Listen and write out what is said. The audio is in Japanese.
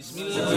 بسم الله